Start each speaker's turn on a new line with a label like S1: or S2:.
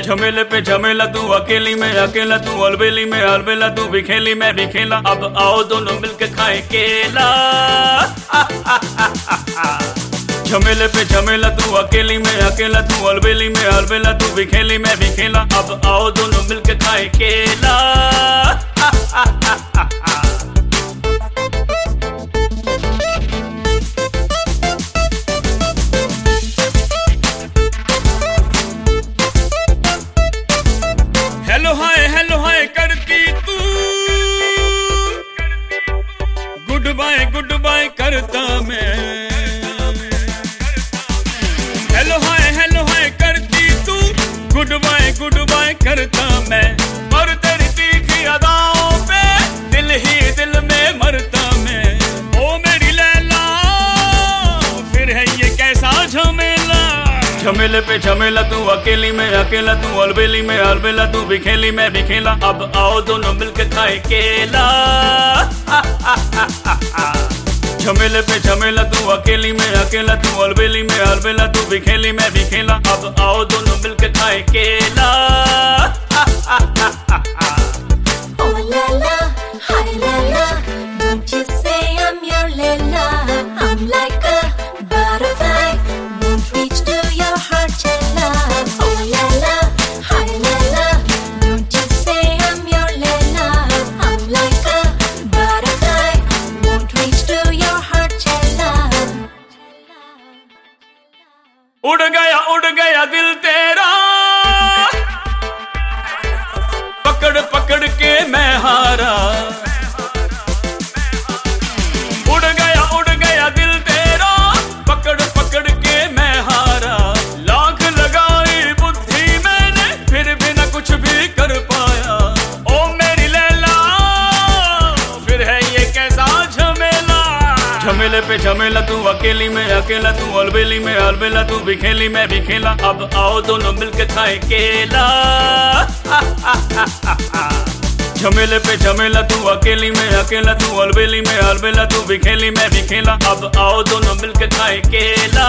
S1: झमेले पे झमेला, तू अकेली में अकेला, तू अलबेली में अलबेला, तू बिखेली में बिखेला। अब आओ दोनों मिलके खाए केला। झमेले पे झमेला, तू अकेली में अकेला, तू अलबेली में अलबेला, तू बिखेली में बिखेला। अब आओ दोनों मिलके खाए केला। हेलो हाय हेलो हाय करती तू। गुड बाय गुड बाय करता मैं। हेलो हाय हेलो हाय करती तू। गुड बाय गुड बाय करता मैं। झमेले पे झमेला, तू अकेली में अकेला, तू अलबेली में अलबेला, तू बिखेली में बिखेला। अब आओ दोनों मिलके खाए केला। झमेले पे झमेला, तू अकेली में अकेला, तू अलबेली में अलबेला, तू बिखेली में बिखेला। अब आओ दोनों मिलके खाए केला। उड़ गया उड़ गया दिल तेरा। झमेले पे झमेला, तू अकेली में अकेला, तू अलबेली में अलबेला, तू बिखेली में बिखेला। अब आओ दोनों मिलके खाए केला झमेले पे झमेला, तू अकेली में अकेला, तू अलबेली में अलबेला, तू बिखेली में बिखेला। अब आओ दोनों मिलके खाए केला